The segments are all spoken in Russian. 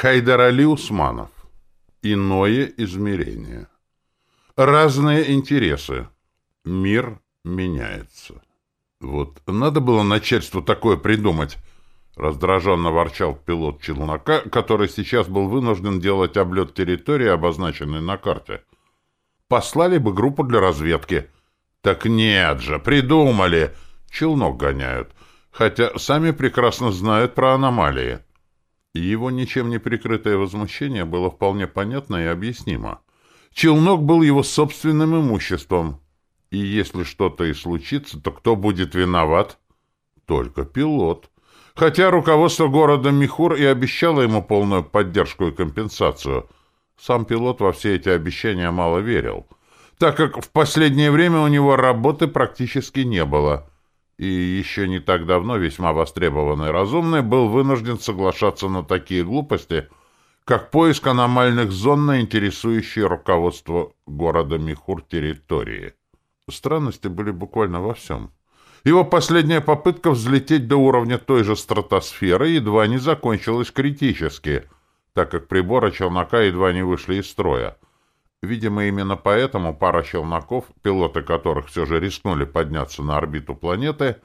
Хайдар Усманов. Иное измерение. Разные интересы. Мир меняется. Вот надо было начальству такое придумать. Раздраженно ворчал пилот челнока, который сейчас был вынужден делать облет территории, обозначенной на карте. Послали бы группу для разведки. Так нет же, придумали. Челнок гоняют. Хотя сами прекрасно знают про аномалии. Его ничем не прикрытое возмущение было вполне понятно и объяснимо. Челнок был его собственным имуществом. И если что-то и случится, то кто будет виноват? Только пилот. Хотя руководство города Михур и обещало ему полную поддержку и компенсацию. Сам пилот во все эти обещания мало верил, так как в последнее время у него работы практически не было – и еще не так давно весьма востребованный разумный был вынужден соглашаться на такие глупости, как поиск аномальных зон на интересующие руководство города Михур территории. Странности были буквально во всем. Его последняя попытка взлететь до уровня той же стратосферы едва не закончилась критически, так как приборы челнока едва не вышли из строя. Видимо, именно поэтому пара челноков, пилоты которых все же рискнули подняться на орбиту планеты,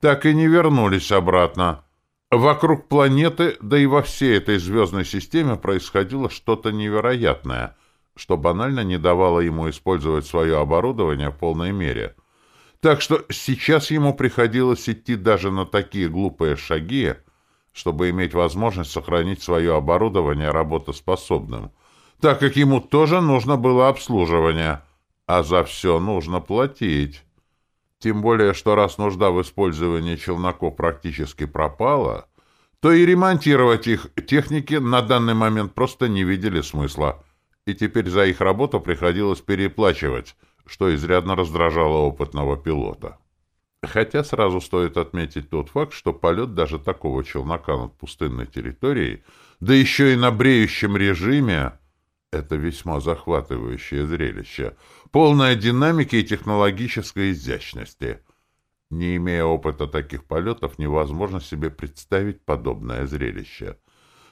так и не вернулись обратно. Вокруг планеты, да и во всей этой звездной системе происходило что-то невероятное, что банально не давало ему использовать свое оборудование в полной мере. Так что сейчас ему приходилось идти даже на такие глупые шаги, чтобы иметь возможность сохранить свое оборудование работоспособным – так как ему тоже нужно было обслуживание, а за все нужно платить. Тем более, что раз нужда в использовании челноков практически пропала, то и ремонтировать их техники на данный момент просто не видели смысла, и теперь за их работу приходилось переплачивать, что изрядно раздражало опытного пилота. Хотя сразу стоит отметить тот факт, что полет даже такого челнока над пустынной территорией, да еще и на бреющем режиме, это весьма захватывающее зрелище, полное динамики и технологической изящности. Не имея опыта таких полетов, невозможно себе представить подобное зрелище.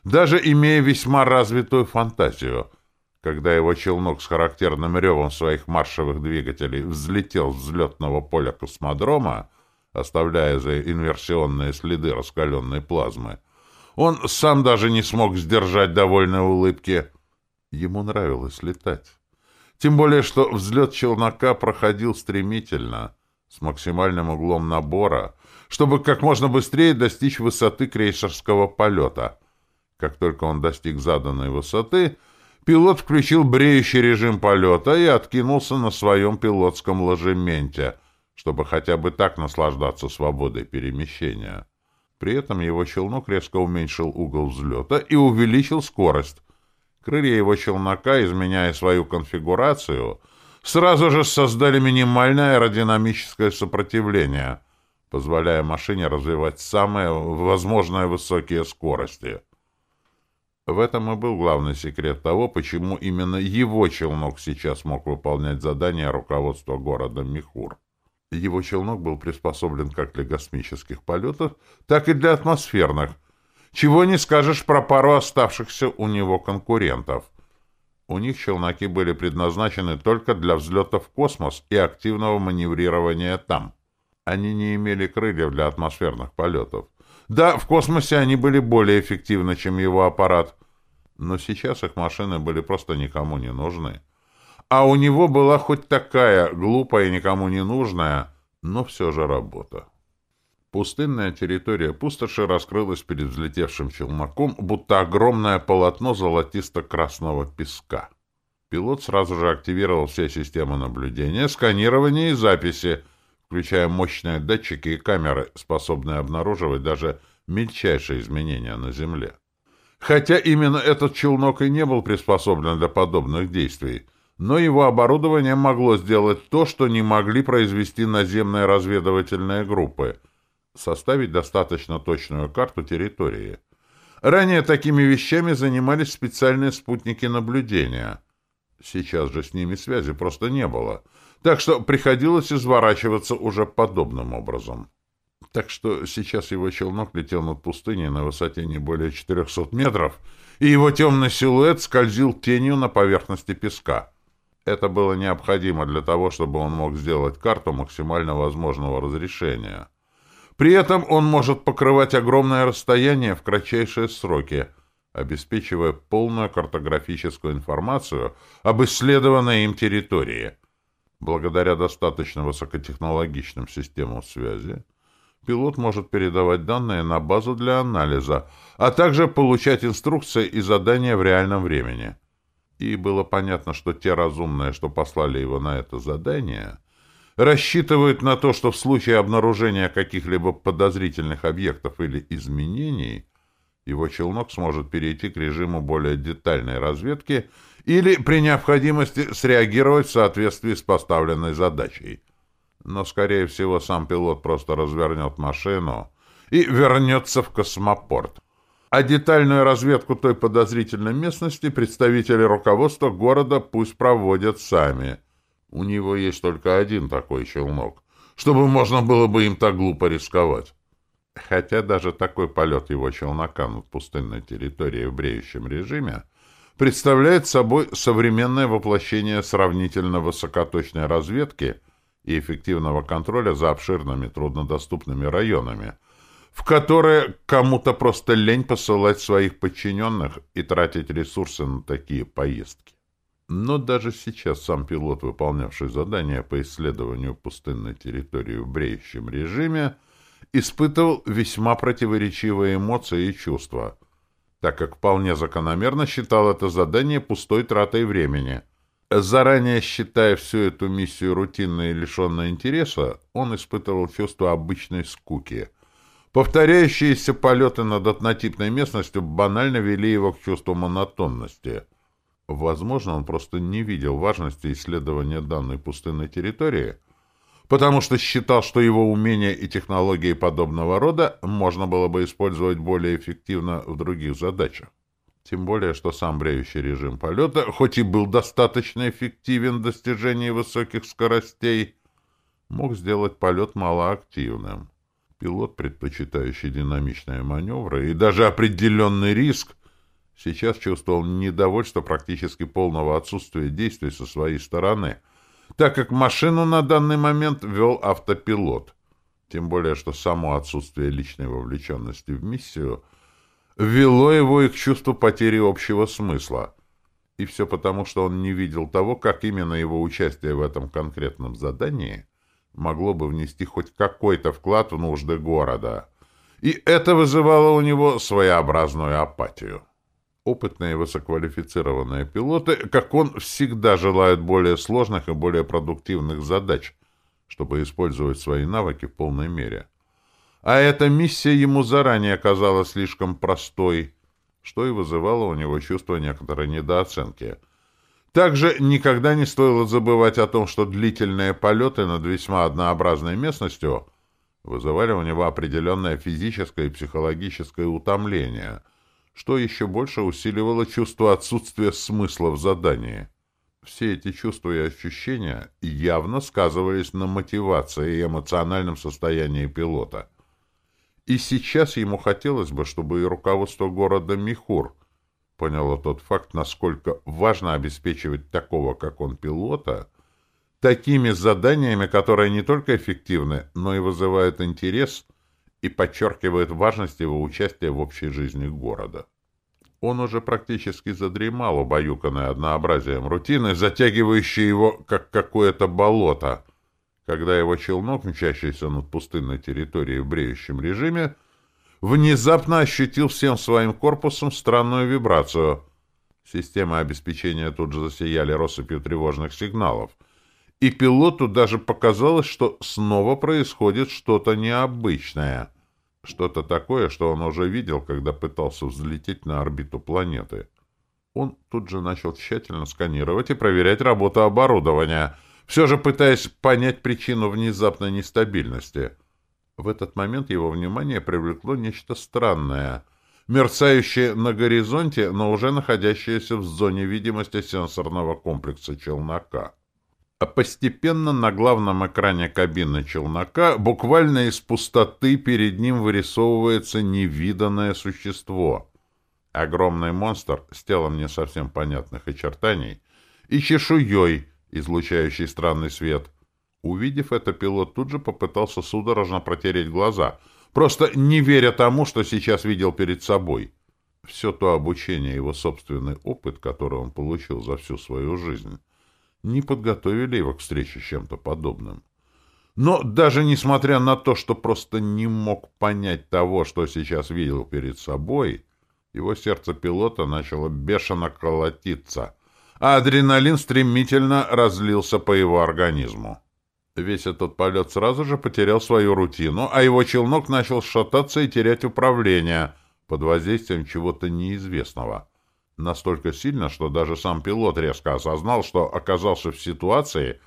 Даже имея весьма развитую фантазию, когда его челнок с характерным ревом своих маршевых двигателей взлетел с взлетного поля космодрома, оставляя за инверсионные следы раскаленной плазмы, он сам даже не смог сдержать довольной улыбки — Ему нравилось летать. Тем более, что взлет челнока проходил стремительно, с максимальным углом набора, чтобы как можно быстрее достичь высоты крейсерского полета. Как только он достиг заданной высоты, пилот включил бреющий режим полета и откинулся на своем пилотском ложементе, чтобы хотя бы так наслаждаться свободой перемещения. При этом его челнок резко уменьшил угол взлета и увеличил скорость, Крылья его челнока, изменяя свою конфигурацию, сразу же создали минимальное аэродинамическое сопротивление, позволяя машине развивать самые возможные высокие скорости. В этом и был главный секрет того, почему именно его челнок сейчас мог выполнять задания руководства города Михур. Его челнок был приспособлен как для космических полетов, так и для атмосферных, чего не скажешь про пару оставшихся у него конкурентов. У них челноки были предназначены только для взлета в космос и активного маневрирования там. Они не имели крыльев для атмосферных полетов. Да, в космосе они были более эффективны, чем его аппарат, но сейчас их машины были просто никому не нужны. А у него была хоть такая глупая и никому не нужная, но все же работа. Пустынная территория пустоши раскрылась перед взлетевшим челноком, будто огромное полотно золотисто-красного песка. Пилот сразу же активировал все системы наблюдения, сканирования и записи, включая мощные датчики и камеры, способные обнаруживать даже мельчайшие изменения на Земле. Хотя именно этот челнок и не был приспособлен для подобных действий, но его оборудование могло сделать то, что не могли произвести наземные разведывательные группы — составить достаточно точную карту территории. Ранее такими вещами занимались специальные спутники наблюдения. Сейчас же с ними связи просто не было, так что приходилось изворачиваться уже подобным образом. Так что сейчас его челнок летел над пустыней на высоте не более 400 метров и его темный силуэт скользил тенью на поверхности песка. Это было необходимо для того, чтобы он мог сделать карту максимально возможного разрешения. При этом он может покрывать огромное расстояние в кратчайшие сроки, обеспечивая полную картографическую информацию об исследованной им территории. Благодаря достаточно высокотехнологичным системам связи, пилот может передавать данные на базу для анализа, а также получать инструкции и задания в реальном времени. И было понятно, что те разумные, что послали его на это задание, рассчитывают на то, что в случае обнаружения каких-либо подозрительных объектов или изменений его челнок сможет перейти к режиму более детальной разведки или при необходимости среагировать в соответствии с поставленной задачей. Но, скорее всего, сам пилот просто развернет машину и вернется в космопорт. А детальную разведку той подозрительной местности представители руководства города пусть проводят сами. У него есть только один такой челнок, чтобы можно было бы им так глупо рисковать. Хотя даже такой полет его челнока над пустынной территорией в бреющем режиме представляет собой современное воплощение сравнительно высокоточной разведки – и эффективного контроля за обширными труднодоступными районами, в которые кому-то просто лень посылать своих подчиненных и тратить ресурсы на такие поездки. Но даже сейчас сам пилот, выполнявший задание по исследованию пустынной территории в бреющем режиме, испытывал весьма противоречивые эмоции и чувства, так как вполне закономерно считал это задание пустой тратой времени – Заранее считая всю эту миссию рутинной и лишенной интереса, он испытывал чувство обычной скуки. Повторяющиеся полеты над однотипной местностью банально вели его к чувству монотонности. Возможно, он просто не видел важности исследования данной пустынной территории, потому что считал, что его умения и технологии подобного рода можно было бы использовать более эффективно в других задачах. Тем более, что сам бреющий режим полета, хоть и был достаточно эффективен в достижении высоких скоростей, мог сделать полет малоактивным. Пилот, предпочитающий динамичные маневры и даже определенный риск, сейчас чувствовал недовольство практически полного отсутствия действий со своей стороны, так как машину на данный момент вел автопилот. Тем более, что само отсутствие личной вовлеченности в миссию – вело его и к чувству потери общего смысла. И все потому, что он не видел того, как именно его участие в этом конкретном задании могло бы внести хоть какой-то вклад в нужды города. И это вызывало у него своеобразную апатию. Опытные высококвалифицированные пилоты, как он, всегда желают более сложных и более продуктивных задач, чтобы использовать свои навыки в полной мере. А эта миссия ему заранее казалась слишком простой, что и вызывало у него чувство некоторой недооценки. Также никогда не стоило забывать о том, что длительные полеты над весьма однообразной местностью вызывали у него определенное физическое и психологическое утомление, что еще больше усиливало чувство отсутствия смысла в задании. Все эти чувства и ощущения явно сказывались на мотивации и эмоциональном состоянии пилота. И сейчас ему хотелось бы, чтобы и руководство города Михур поняло тот факт, насколько важно обеспечивать такого, как он, пилота, такими заданиями, которые не только эффективны, но и вызывают интерес и подчеркивают важность его участия в общей жизни города. Он уже практически задремал, убаюканный однообразием рутины, затягивающей его, как какое-то болото — когда его челнок, мчащийся над пустынной территорией в бреющем режиме, внезапно ощутил всем своим корпусом странную вибрацию. Системы обеспечения тут же засияли россыпью тревожных сигналов, и пилоту даже показалось, что снова происходит что-то необычное. Что-то такое, что он уже видел, когда пытался взлететь на орбиту планеты. Он тут же начал тщательно сканировать и проверять работу оборудования — все же пытаясь понять причину внезапной нестабильности. В этот момент его внимание привлекло нечто странное, мерцающее на горизонте, но уже находящееся в зоне видимости сенсорного комплекса челнока. А постепенно на главном экране кабины челнока буквально из пустоты перед ним вырисовывается невиданное существо. Огромный монстр с телом не совсем понятных очертаний и чешуей, излучающей странный свет. Увидев это, пилот тут же попытался судорожно протереть глаза, просто не веря тому, что сейчас видел перед собой. Все то обучение, его собственный опыт, который он получил за всю свою жизнь, не подготовили его к встрече с чем-то подобным. Но даже несмотря на то, что просто не мог понять того, что сейчас видел перед собой, его сердце пилота начало бешено колотиться, а адреналин стремительно разлился по его организму. Весь этот полет сразу же потерял свою рутину, а его челнок начал шататься и терять управление под воздействием чего-то неизвестного. Настолько сильно, что даже сам пилот резко осознал, что оказался в ситуации,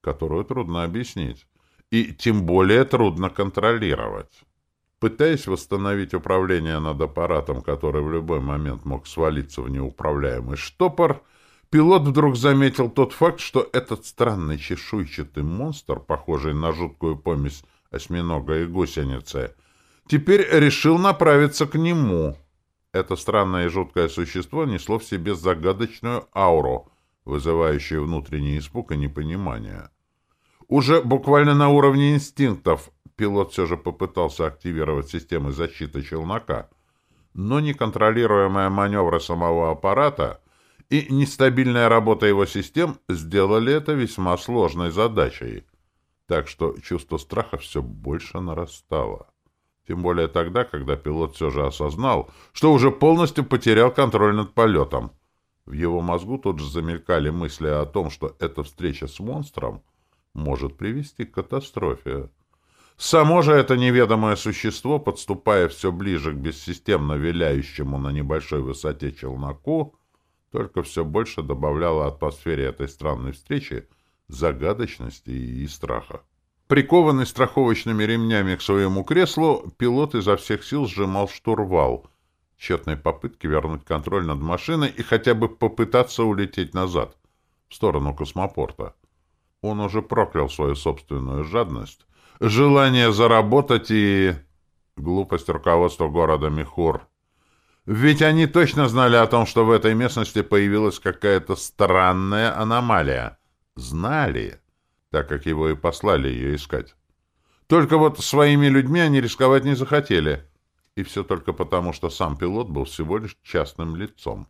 которую трудно объяснить, и тем более трудно контролировать. Пытаясь восстановить управление над аппаратом, который в любой момент мог свалиться в неуправляемый штопор, пилот вдруг заметил тот факт, что этот странный чешуйчатый монстр, похожий на жуткую помесь осьминога и гусеницы, теперь решил направиться к нему. Это странное и жуткое существо несло в себе загадочную ауру, вызывающую внутренний испуг и непонимание. Уже буквально на уровне инстинктов пилот все же попытался активировать системы защиты челнока, но неконтролируемые маневры самого аппарата и нестабильная работа его систем сделали это весьма сложной задачей. Так что чувство страха все больше нарастало. Тем более тогда, когда пилот все же осознал, что уже полностью потерял контроль над полетом. В его мозгу тут же замелькали мысли о том, что эта встреча с монстром может привести к катастрофе. Само же это неведомое существо, подступая все ближе к бессистемно виляющему на небольшой высоте челноку, только все больше добавляло атмосфере этой странной встречи загадочности и страха. Прикованный страховочными ремнями к своему креслу, пилот изо всех сил сжимал штурвал, тщетной попытки вернуть контроль над машиной и хотя бы попытаться улететь назад, в сторону космопорта. Он уже проклял свою собственную жадность, желание заработать и... глупость руководства города Михур. Ведь они точно знали о том, что в этой местности появилась какая-то странная аномалия. Знали, так как его и послали ее искать. Только вот своими людьми они рисковать не захотели. И все только потому, что сам пилот был всего лишь частным лицом.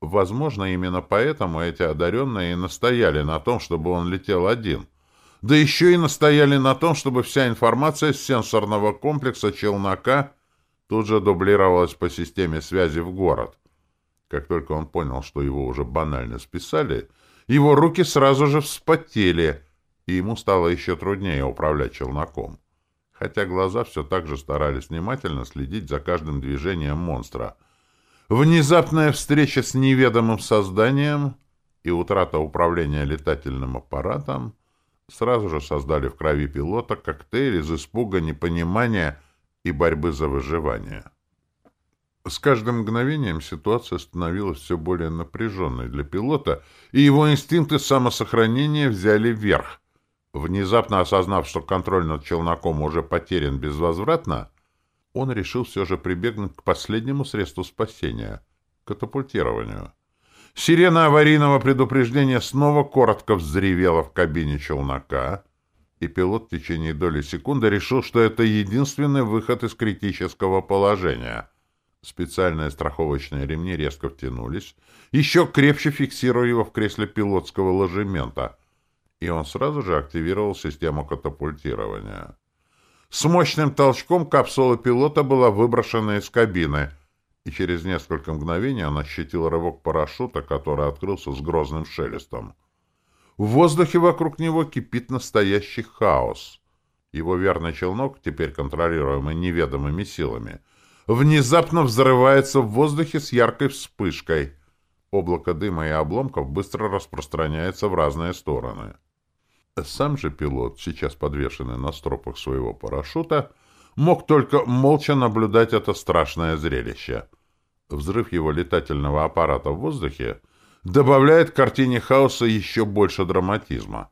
Возможно, именно поэтому эти одаренные и настояли на том, чтобы он летел один. Да еще и настояли на том, чтобы вся информация с сенсорного комплекса челнока тут же дублировалась по системе связи в город. Как только он понял, что его уже банально списали, его руки сразу же вспотели, и ему стало еще труднее управлять челноком. Хотя глаза все так же старались внимательно следить за каждым движением монстра. Внезапная встреча с неведомым созданием и утрата управления летательным аппаратом сразу же создали в крови пилота коктейль из испуга, непонимания и борьбы за выживание. С каждым мгновением ситуация становилась все более напряженной для пилота, и его инстинкты самосохранения взяли верх. Внезапно осознав, что контроль над челноком уже потерян безвозвратно, он решил все же прибегнуть к последнему средству спасения — катапультированию. Сирена аварийного предупреждения снова коротко взревела в кабине челнока, и пилот в течение доли секунды решил, что это единственный выход из критического положения. Специальные страховочные ремни резко втянулись, еще крепче фиксируя его в кресле пилотского ложемента, и он сразу же активировал систему катапультирования. С мощным толчком капсула пилота была выброшена из кабины — и через несколько мгновений он ощутил рывок парашюта, который открылся с грозным шелестом. В воздухе вокруг него кипит настоящий хаос. Его верный челнок, теперь контролируемый неведомыми силами, внезапно взрывается в воздухе с яркой вспышкой. Облако дыма и обломков быстро распространяется в разные стороны. Сам же пилот, сейчас подвешенный на стропах своего парашюта, мог только молча наблюдать это страшное зрелище. Взрыв его летательного аппарата в воздухе добавляет к картине хаоса еще больше драматизма.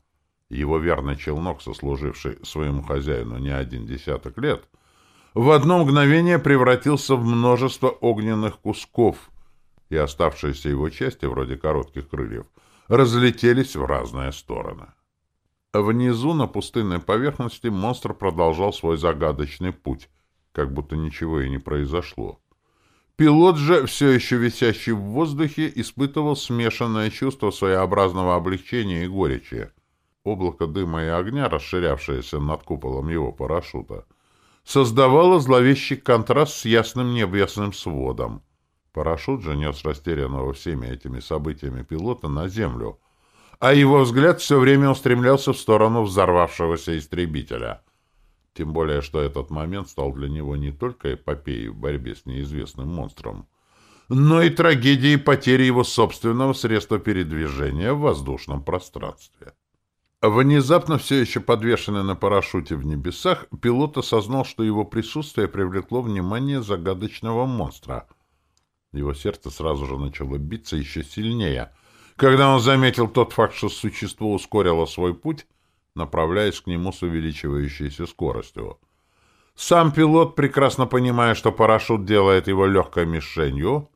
Его верный челнок, сослуживший своему хозяину не один десяток лет, в одно мгновение превратился в множество огненных кусков, и оставшиеся его части, вроде коротких крыльев, разлетелись в разные стороны. Внизу, на пустынной поверхности, монстр продолжал свой загадочный путь, как будто ничего и не произошло. Пилот же, все еще висящий в воздухе, испытывал смешанное чувство своеобразного облегчения и горечи. Облако дыма и огня, расширявшееся над куполом его парашюта, создавало зловещий контраст с ясным небесным сводом. Парашют же нес растерянного всеми этими событиями пилота на землю — а его взгляд все время устремлялся в сторону взорвавшегося истребителя. Тем более, что этот момент стал для него не только эпопеей в борьбе с неизвестным монстром, но и трагедией потери его собственного средства передвижения в воздушном пространстве. Внезапно, все еще подвешенный на парашюте в небесах, пилот осознал, что его присутствие привлекло внимание загадочного монстра. Его сердце сразу же начало биться еще сильнее — когда он заметил тот факт, что существо ускорило свой путь, направляясь к нему с увеличивающейся скоростью. Сам пилот, прекрасно понимая, что парашют делает его легкой мишенью,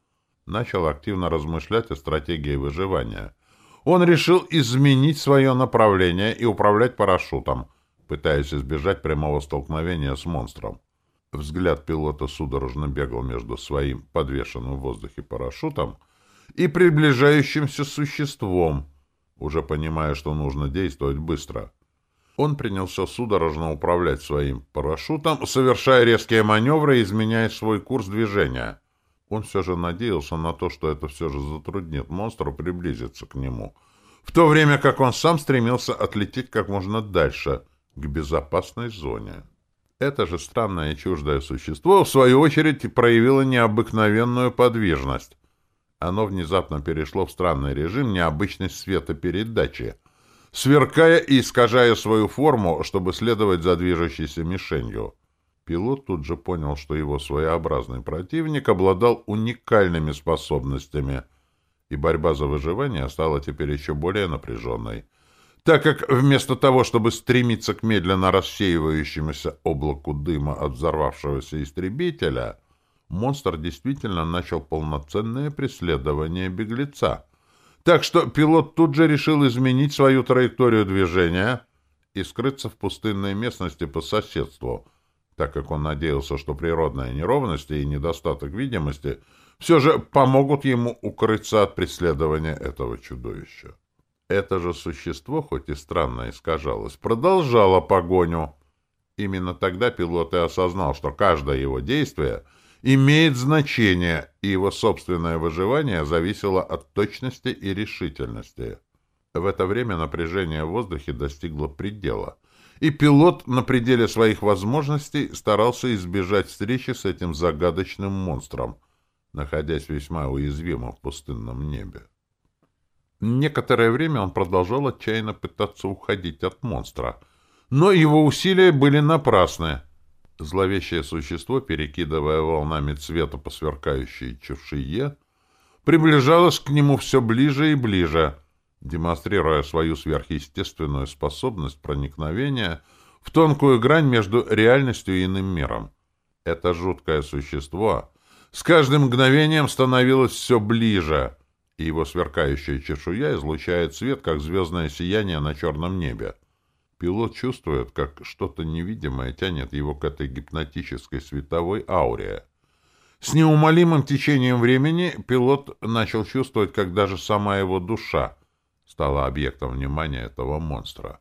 начал активно размышлять о стратегии выживания. Он решил изменить свое направление и управлять парашютом, пытаясь избежать прямого столкновения с монстром. Взгляд пилота судорожно бегал между своим подвешенным в воздухе парашютом и приближающимся существом, уже понимая, что нужно действовать быстро. Он принялся судорожно управлять своим парашютом, совершая резкие маневры и изменяя свой курс движения. Он все же надеялся на то, что это все же затруднит монстру приблизиться к нему, в то время как он сам стремился отлететь как можно дальше, к безопасной зоне. Это же странное и чуждое существо, в свою очередь, проявило необыкновенную подвижность оно внезапно перешло в странный режим необычной светопередачи, сверкая и искажая свою форму, чтобы следовать за движущейся мишенью. Пилот тут же понял, что его своеобразный противник обладал уникальными способностями, и борьба за выживание стала теперь еще более напряженной, так как вместо того, чтобы стремиться к медленно рассеивающемуся облаку дыма от взорвавшегося истребителя — монстр действительно начал полноценное преследование беглеца. Так что пилот тут же решил изменить свою траекторию движения и скрыться в пустынной местности по соседству, так как он надеялся, что природная неровность и недостаток видимости все же помогут ему укрыться от преследования этого чудовища. Это же существо, хоть и странно искажалось, продолжало погоню. Именно тогда пилот и осознал, что каждое его действие — имеет значение, и его собственное выживание зависело от точности и решительности. В это время напряжение в воздухе достигло предела, и пилот на пределе своих возможностей старался избежать встречи с этим загадочным монстром, находясь весьма уязвимо в пустынном небе. Некоторое время он продолжал отчаянно пытаться уходить от монстра, но его усилия были напрасны — Зловещее существо, перекидывая волнами цвета по сверкающей чешуе, приближалось к нему все ближе и ближе, демонстрируя свою сверхъестественную способность проникновения в тонкую грань между реальностью и иным миром. Это жуткое существо с каждым мгновением становилось все ближе, и его сверкающая чешуя излучает свет, как звездное сияние на черном небе. Пилот чувствует, как что-то невидимое тянет его к этой гипнотической световой ауре. С неумолимым течением времени пилот начал чувствовать, как даже сама его душа стала объектом внимания этого монстра.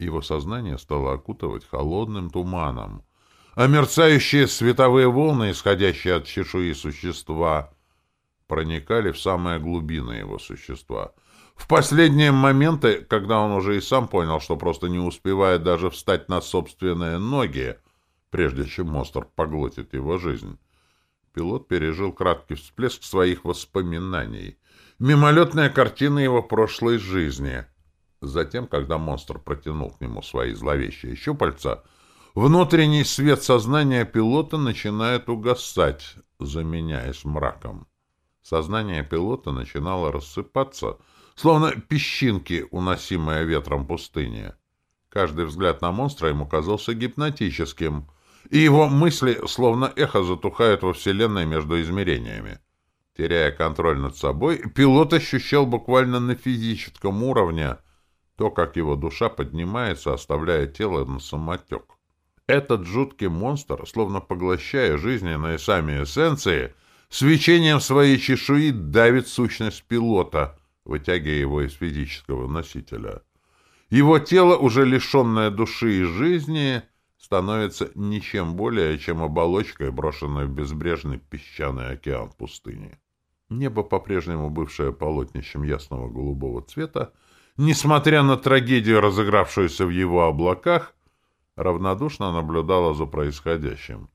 Его сознание стало окутывать холодным туманом, а мерцающие световые волны, исходящие от чешуи существа, проникали в самые глубины его существа — в последние моменты, когда он уже и сам понял, что просто не успевает даже встать на собственные ноги, прежде чем монстр поглотит его жизнь, пилот пережил краткий всплеск своих воспоминаний, мимолетная картина его прошлой жизни. Затем, когда монстр протянул к нему свои зловещие щупальца, внутренний свет сознания пилота начинает угасать, заменяясь мраком. Сознание пилота начинало рассыпаться — словно песчинки, уносимые ветром пустыни. Каждый взгляд на монстра ему казался гипнотическим, и его мысли, словно эхо, затухают во Вселенной между измерениями. Теряя контроль над собой, пилот ощущал буквально на физическом уровне то, как его душа поднимается, оставляя тело на самотек. Этот жуткий монстр, словно поглощая жизненные сами эссенции, свечением своей чешуи давит сущность пилота, вытягивая его из физического носителя. Его тело, уже лишенное души и жизни, становится ничем более, чем оболочкой, брошенной в безбрежный песчаный океан пустыни. Небо, по-прежнему бывшее полотнищем ясного голубого цвета, несмотря на трагедию, разыгравшуюся в его облаках, равнодушно наблюдало за происходящим.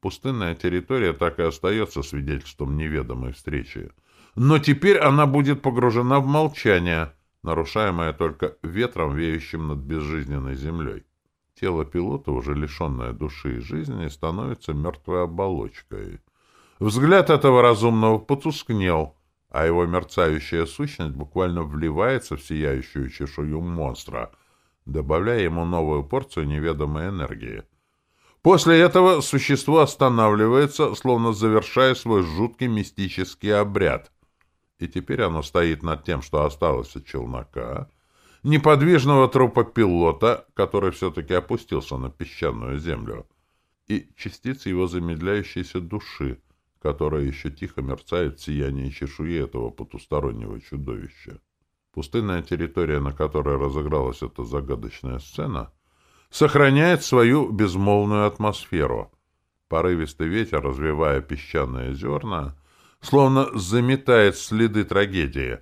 Пустынная территория так и остается свидетельством неведомой встречи. Но теперь она будет погружена в молчание, нарушаемое только ветром, веющим над безжизненной землей. Тело пилота, уже лишенное души и жизни, становится мертвой оболочкой. Взгляд этого разумного потускнел, а его мерцающая сущность буквально вливается в сияющую чешую монстра, добавляя ему новую порцию неведомой энергии. После этого существо останавливается, словно завершая свой жуткий мистический обряд. И теперь оно стоит над тем, что осталось от челнока, неподвижного трупа пилота, который все-таки опустился на песчаную землю, и частицы его замедляющейся души, которая еще тихо мерцает в сиянии чешуи этого потустороннего чудовища. Пустынная территория, на которой разыгралась эта загадочная сцена — сохраняет свою безмолвную атмосферу. Порывистый ветер, развивая песчаные зерна, словно заметает следы трагедии,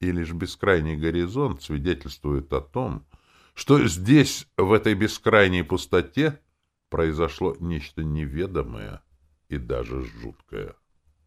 и лишь бескрайний горизонт свидетельствует о том, что здесь, в этой бескрайней пустоте, произошло нечто неведомое и даже жуткое.